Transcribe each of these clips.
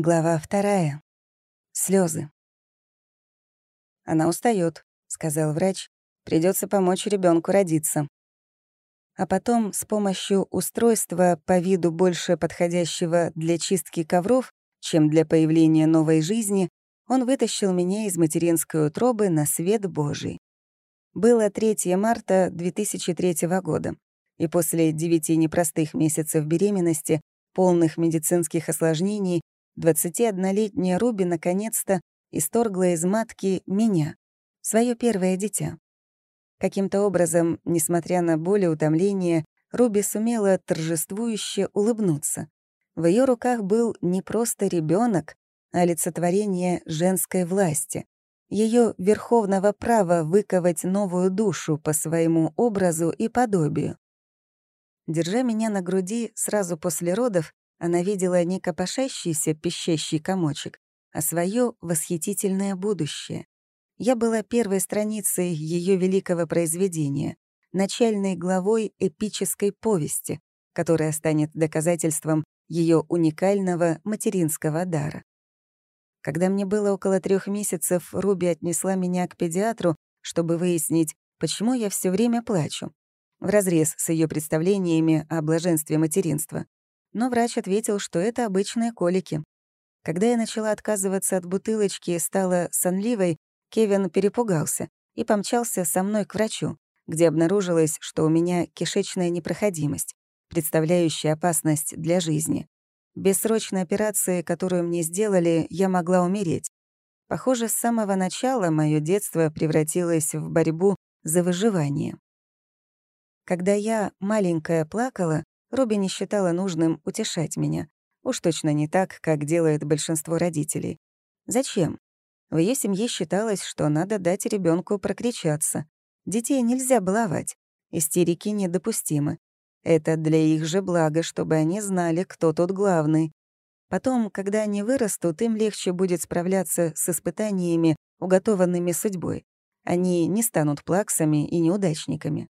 Глава вторая. Слезы. Она устает, сказал врач. Придется помочь ребенку родиться. А потом с помощью устройства по виду больше подходящего для чистки ковров, чем для появления новой жизни, он вытащил меня из материнской утробы на свет Божий. Было 3 марта 2003 года, и после девяти непростых месяцев беременности, полных медицинских осложнений, 21-летняя Руби наконец-то исторгла из матки меня, свое первое дитя. Каким-то образом, несмотря на боль и утомление, Руби сумела торжествующе улыбнуться. В ее руках был не просто ребенок, а олицетворение женской власти, ее верховного права выковать новую душу по своему образу и подобию. Держа меня на груди сразу после родов, она видела не копошащийся пищащий комочек, а свое восхитительное будущее. Я была первой страницей ее великого произведения, начальной главой эпической повести, которая станет доказательством ее уникального материнского дара. Когда мне было около трех месяцев, Руби отнесла меня к педиатру, чтобы выяснить, почему я все время плачу, вразрез с ее представлениями о блаженстве материнства но врач ответил, что это обычные колики. Когда я начала отказываться от бутылочки и стала сонливой, Кевин перепугался и помчался со мной к врачу, где обнаружилось, что у меня кишечная непроходимость, представляющая опасность для жизни. Без срочной операции, которую мне сделали, я могла умереть. Похоже, с самого начала мое детство превратилось в борьбу за выживание. Когда я, маленькая, плакала, Руби не считала нужным утешать меня. Уж точно не так, как делает большинство родителей. Зачем? В ее семье считалось, что надо дать ребенку прокричаться. Детей нельзя баловать. Истерики недопустимы. Это для их же блага, чтобы они знали, кто тут главный. Потом, когда они вырастут, им легче будет справляться с испытаниями, уготованными судьбой. Они не станут плаксами и неудачниками.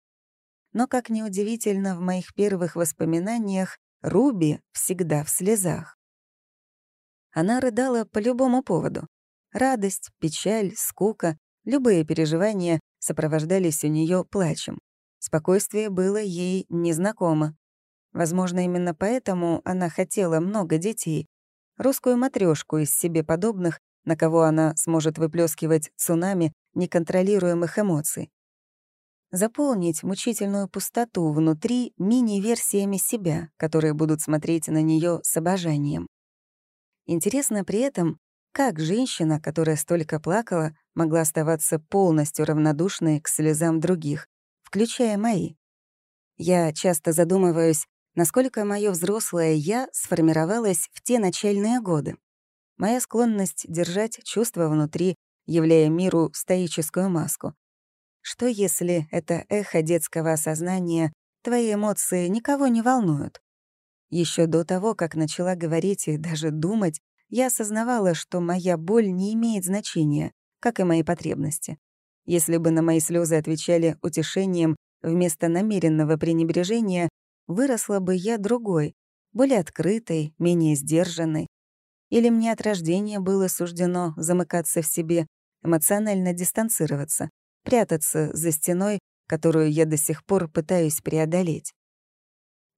Но, как неудивительно, в моих первых воспоминаниях Руби всегда в слезах. Она рыдала по любому поводу. Радость, печаль, скука, любые переживания сопровождались у нее плачем. Спокойствие было ей незнакомо. Возможно, именно поэтому она хотела много детей. Русскую матрешку из себе подобных, на кого она сможет выплескивать цунами неконтролируемых эмоций заполнить мучительную пустоту внутри мини-версиями себя, которые будут смотреть на нее с обожанием. Интересно при этом, как женщина, которая столько плакала, могла оставаться полностью равнодушной к слезам других, включая мои. Я часто задумываюсь, насколько мое взрослое «я» сформировалось в те начальные годы. Моя склонность держать чувства внутри, являя миру стоическую маску, что если это эхо детского осознания, твои эмоции никого не волнуют? Еще до того, как начала говорить и даже думать, я осознавала, что моя боль не имеет значения, как и мои потребности. Если бы на мои слезы отвечали утешением вместо намеренного пренебрежения, выросла бы я другой, более открытой, менее сдержанной. Или мне от рождения было суждено замыкаться в себе, эмоционально дистанцироваться, прятаться за стеной, которую я до сих пор пытаюсь преодолеть.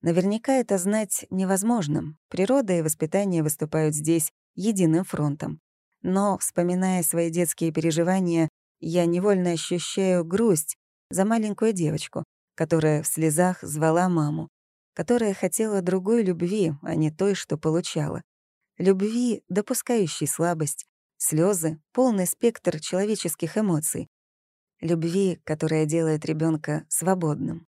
Наверняка это знать невозможно. Природа и воспитание выступают здесь единым фронтом. Но, вспоминая свои детские переживания, я невольно ощущаю грусть за маленькую девочку, которая в слезах звала маму, которая хотела другой любви, а не той, что получала. Любви, допускающей слабость, слезы, полный спектр человеческих эмоций, любви, которая делает ребенка свободным.